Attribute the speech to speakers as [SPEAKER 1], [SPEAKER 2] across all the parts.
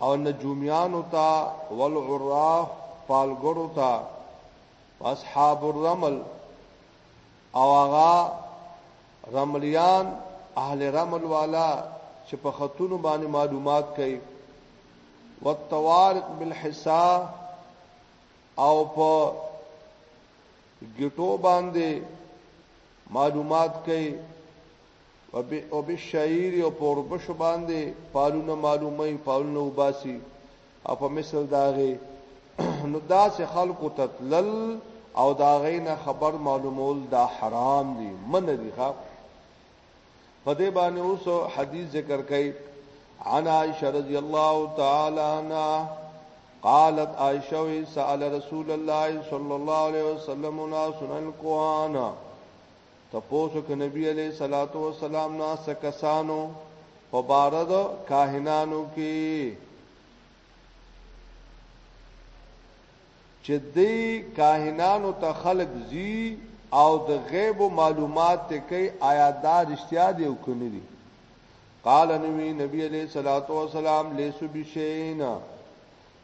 [SPEAKER 1] او نجومیانو ته والعراف پالګرو ته اصحاب الرمل او هغه رملیان اهل رمل والا چې په خطونو باندې معلومات کوي والطوارق بالحسا او په ګټو باندې معلومات کوي او به شعیر او په وربشو باندې پالونه معلومه پالونه وباسي او په مثل داغه نو داسې خلکو تتلل او داغه نه خبر معلومول دا حرام دي من دي ښا په دې باندې اوس حدیث ذکر کړي عن عائشه رضی الله تعالی عنها قالت عائشه سأل رسول الله صلی الله علیه وسلم ناس القرآن تپوسو کې نبی علیہ الصلات والسلام نه سکسانو په بارد کاهنانو کې چې دې کاهنانو ته خلق زی او د غیب معلومات ته کوي آیا دا رښتیا دی او کنه دی قال نبی نبی علیہ الصلات والسلام لیسو بشینا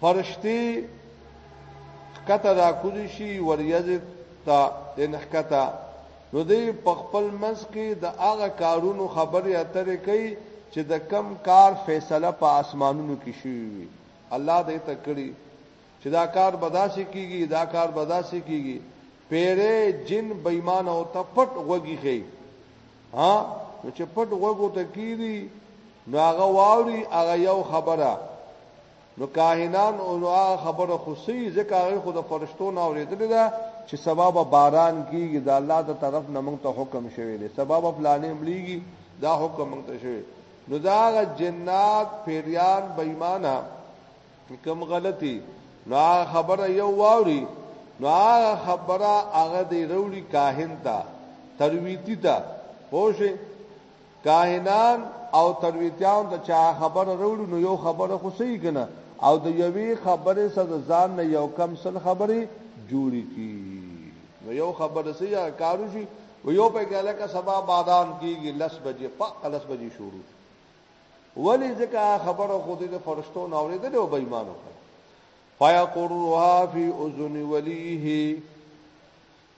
[SPEAKER 1] فرشتي کته را کولی شي وریځ ته انحکتا نو دی په خپل منځ کې د هغه کارونو خبرې اترې کوي چې د کم کار فیصله په اسمانونو کې شوی وي الله دې ته کړی چې دا کار بداسي کیږي دا کار بداسي کیږي پیره جن بېمانه او تپټ وږي خي ها نو چې پټ غوګو ته کیری نو هغه واوري هغه یو خبره نو کاهنان او نو هغه خبره خوسي ځکه هغه خود فرشتو نه اوریدل دا چې سبب باران کیږي دا الله د طرف نه موږ ته حکم شوی دی سبب فلانه مليږي دا حکم موږ ته شوی نو دا جنات پیریان بېمانه کوم غلطي نو خبره یو واوري نو هغه خبره هغه دی وروړي کاهن ته ترویتی ته پوښي کاهنان او ترویتیان ته چا خبره وروړي نو یو خبره خو صحیح کنه او د یوې خبره سره ځان نه یو کم سل خبره جوړی کی نو یو خبره سي یا کارو شي و یو په ګاله کا سبا بادام کیږي لس بجې پاک لس بجې شروع ولی ځکه خبره خو دې د فرشتو نه اورېدل او بېمانو کړ فیقرها فی اذن ولیه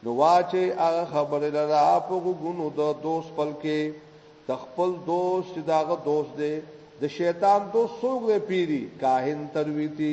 [SPEAKER 1] نو واچې هغه خبره لرا په ګونو د دوست خپل کې تخپل دوست چې داغه دوست دی د شیطان دوست څوګره پیری کاهن ترویتی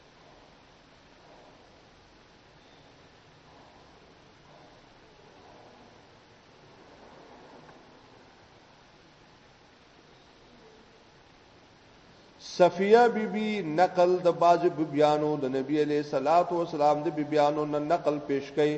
[SPEAKER 1] صفیه بیبي بی نقل د باج بیبيانو د نبی علی صلوات و سلام د بیبيانو نه نقل پیش کړي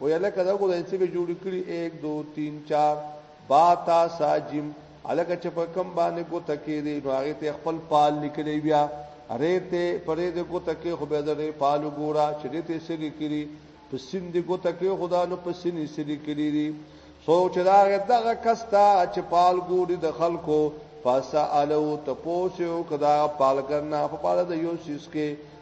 [SPEAKER 1] وی الکه دا خدای څه به جوړ کړی 1 2 3 4 با تا سا جیم الکه چې په کم باندې ګوته کې دی نو هغه ته خپل پال لیکلی بیا ریته پرې د ګوته کې خو به درې پال ګورا چې دې ته سګی کړی په سین دی ګوته کې خدا نو په سینې سړي کړی دی سوچ دا دغه کستا چې پال ګوري د خلکو فسالو تپوسو کدا پالګر نه په پاله د یو سیس کې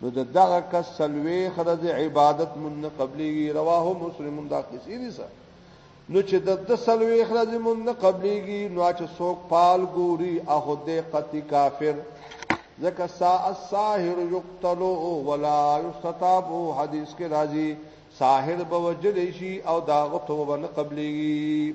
[SPEAKER 1] نو د دغه کس سلوي خرج عبادت مون نه قبليږي رواه مسلم دا کسی دي سره نو چې د د سلوي خرج مون نه قبليږي نو چې څوک پال ګوري اخو دې قتی کافر ځکه سا الساحر یقتلو ولا یستتاب حدیث کې راځي ساحر به وجل شي او داغه توبه نه قبليږي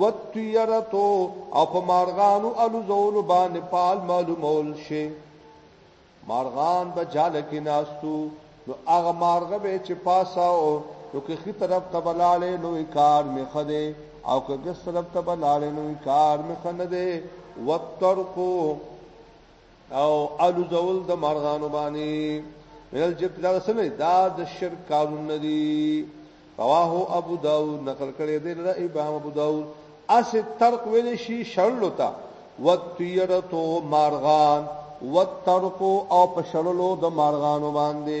[SPEAKER 1] وتیرتو او په مارغانو الوزول باندې پال معلومول شي مارغان به جال کې ناستو نو هغه مارغه به چې پاساو نو که خي طرف ته بلاله نو کار می خده او که ګس طرف ته بلاله نو کار می خنه ده وترکو او الو ذول د مرغانو باندې ویل چې دا سمې دا د شرک کارون ندي رواه ابو داود نقل کړی دی له امام ابو داود اس ترق ویل شي شړلو تا وتیرتو مارغان وترقو او په شړلو د مارغانو باندې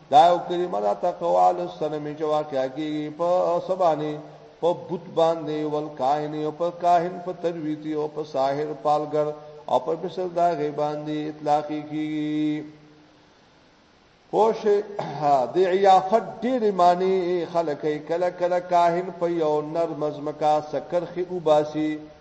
[SPEAKER 1] دا یو کلمه دا تقوال السلام چې واقع کیږي په سبانی په بت باندې ول کاهن او په کاهن په ترویتی او په ساحر پالګر او په مثل دا غي باندې اطلاقی کیږي خوش د عیافت ډېر معنی خلک کله کله کاهن په یو نر مزمکا سکرخي وباسي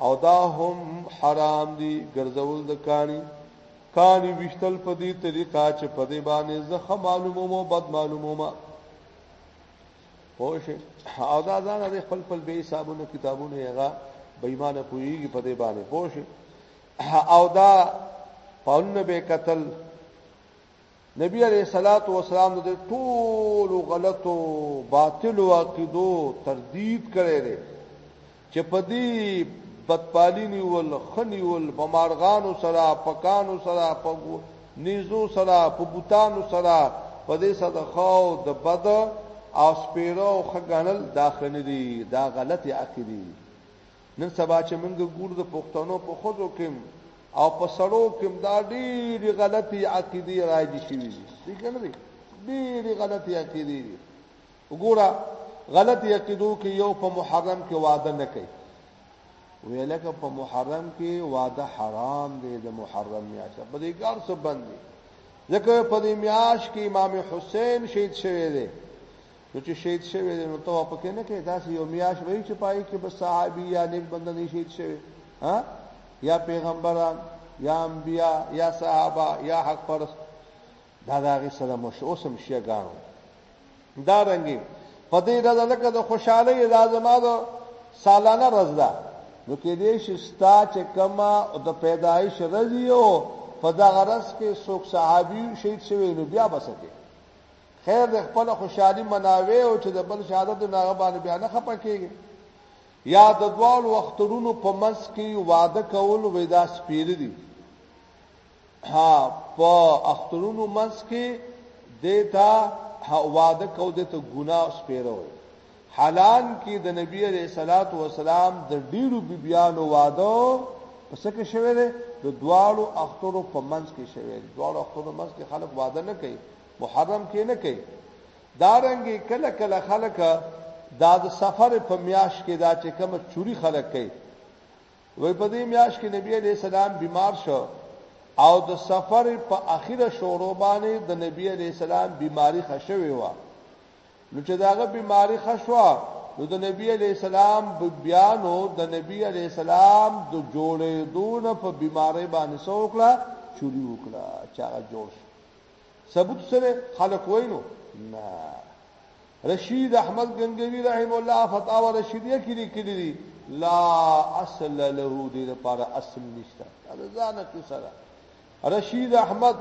[SPEAKER 1] او دا هم حرام دي ګرځول د کانی کانی وشتل په دې طریقه چې په دې باندې زخه معلومو مو بد معلومو ما پوه شي او دا ځان د خپل خپل به حسابونو کتابونو هغه بېمانه پويږي په دې باندې پوه شي او دا پاونه به قتل نبی علیہ الصلات والسلام د ټولو غلطو باطلو عقیدو تردید کړي دي چې په دې بدپالینی ول خنی ول په مارغانو سره پکانو سره په نیزو سره په بوتانو سره په دې سره خاو د بد او سپیرو خګنل داخنی دي دا غلطي عقیدې نن سبا چې موږ ګور د پښتنو په خوځو کې او په سړو کې دا ډېر غلطي عقيدي راځي شي دي کنه دي ډېر غلطي عقيدي دي وګوره غلطي عقيدو کې یو په محرم کې وعده نه کوي ویلکه په محرم کې وعده حرام دی د محرم میاش په دې ګار څه بند دي ځکه په دې میاش کې امام حسین شهید شوی دی نو چې شهید شوی دی نو ته په کې نه کې داسې یو میاش وای چې پای کې بس صحابي یا نیک بنده نه شهید شوی ها یا پیغمبران یا انبیا یا صحابه یا حق پرس دا دا غي سره مو شو سم شي غاڼو دا رنګي په دې د لکه د خوشاله د ازما د سالانه رضا نو کې دې شستا چې کما او د پیدایش رضیو په دا غرس کې څوک صحابي شهید شوی نو بیا بسکه خیر د خپل خوشحالي مناوي او چې د بل شهادت نه هغه باندې بیا نه خپه کیږي یا د دوال وختونو په منځ کې واده کول ودا سپیر دي ها په اخترونو منځ کې دیتا واده کو دیتا ګناه سپیره وي حالان کې د نبی عليه صلوات و سلام د ډیرو بیبيانو واده پس کې شوه دی د دوالو اخترو په منځ کې شوه دی دوالو اخترو منځ کې خلک واده نه کوي محرم کې نه کوي دا رنګي کله کله خلک دا د سفر په میاش کې دا چې کوم چوری خلک کوي وای په دې میاش کې نبی عليه السلام بیمار شو او د سفر په اخیره شورو باندې د نبی علی السلام بیماری خښوي و نو چې داغه بیماری خښوا نو د نبی علی السلام بیانو د نبی علی السلام د جوړې دون په بیماری باندې سوکړه چوری وکړه چا جوړ شو ثبوت څه دی خلک وایي نو نه رشید احمد ګنگوی رحم الله فتاوا رشیدیه کې لیکلي دي لا اصل له دې لپاره اصل نشته دا ځانه کې سره رشید احمد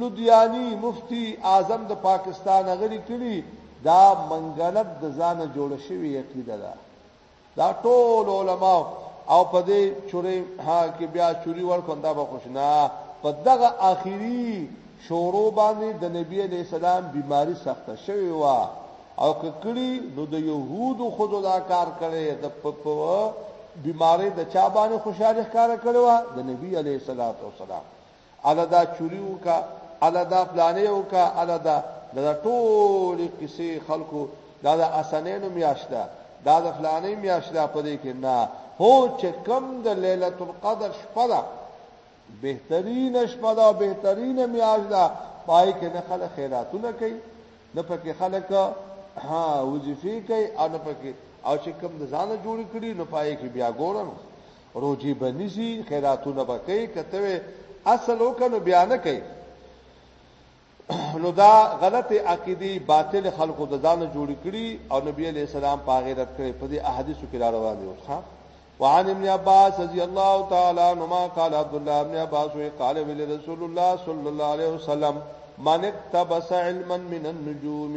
[SPEAKER 1] لودیانی مفتی اعظم د پاکستان غړي کړي دا منګلت د ځانه جوړ شوی عقیده ده دا ټول علما او په دې چوري ها کې بیا چوري ورکون دا به خوشنا په دغه اخیری شورو باندې د نبی علی السلام بیماری سخته شوی و او ککړی نو د يهودو خود دا کار کړي د بیماری د چا باندې خوشاله ښکارا کړو د نبی علی صلوات و سلام اله دا چوری وکا اله دا پلانې وکا اله دا د ټولې قصې خلکو دا د اسنینو میاشت ده دا د فلانې میاشت ده په دې کې نه هو چې کم د ليله القدر شپه ده بهترین شپه ده بهترین میاشت ده پای کې نه خلک خیراتونه کوي نه پکې خلک ها وظیفې کوي او نه پکې او چې کم د ځانه جوړ کړي نه پای کې بیا ګورم روژی به نیسی خیراتونه به کوي که ته وې اصل وکړه نو بیا نه کوي نو دا غلط عقیدی باطل خلقو د ځان جوړ کړي او نبی علی السلام په غیرت کړي په دې احادیثو کې را روان دي ښا وعن ابن عباس رضی الله تعالی عنہما قال عبد الله ابن عباس قال ول رسول الله صلی الله علیه وسلم من اقتبس علما من النجوم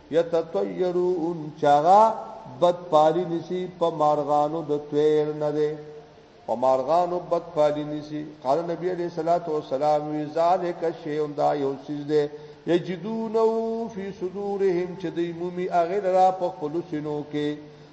[SPEAKER 1] یتطیرون چاغه بد پالی نسی په مارغانو د تویر نه ده په مارغانو بد پالی نسی قال نبی علیہ الصلوۃ والسلام وی ذالک شیون دا یو چیز ده یجدونه فی صدورهم چې دی مومی اغه را په خپل سینو کې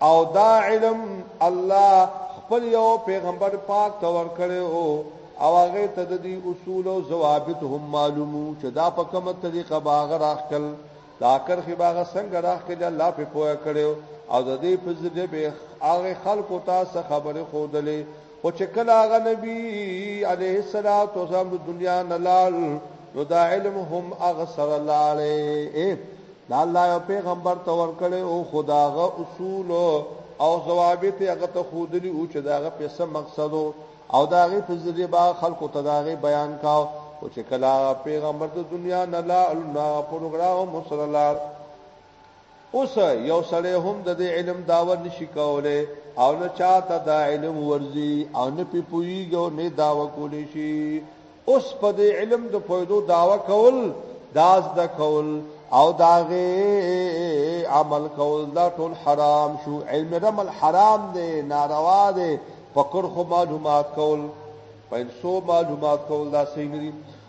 [SPEAKER 1] او دا علم الله خپل یو پیغمبر پاک ته ورکړی او او هغه ته د دې اصول او ضوابط هم معلومو چې دا په کومه طریقه باغ راخل دا کرخي باغ څنګه راخل الله په پوهه کړو او د دې په ذریعه به هغه خلکو ته خبره خودلې خو چې کله هغه نبی عليه الصلاه والسلام د دنیا نه لاړ نو دا علم هم هغه سره لاړې دا الله یو پیغمبر ته ورکړي او خداغه اصول او ضوابط هغه ته خودلی او چې داغه په سم مقصد او داغه په ذریعہ با خلکو ته داغه بیان کاو او چې کله پیغمبر د دنیا نه لاړ نو پروګرام مسللار اوس یو سړی هم د دې علم داوا نشي کولای او نه چاته دا علم ورزي او نه پی پویږي او نه داوا کولی شي اوس په دې علم د پویدو داوا کول داز د کول او داغه عمل کول دا ټول حرام شو علم رمل حرام دی ناروا دی پکړ خو معلومات کول پنسو معلومات کول دا صحیح نه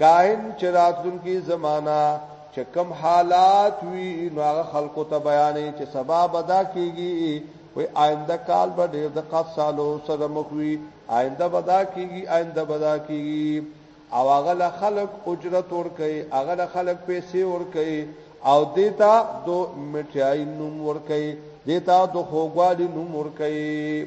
[SPEAKER 1] کاهن چې راتلونکې زمانه چې کم حالات وي نو هغه خلکو ته بیانې چې سبا بدا کیږي وي آینده کال به ډیر د قص سالو سره مخ وي آینده بدا کیږي آینده بدا کیږي او هغه له خلک اجرت ور کوي هغه له خلک پیسې ور کوي او دیتا دو مټیای نوم ور کوي دیتا دو خوګوالی نوم ور کوي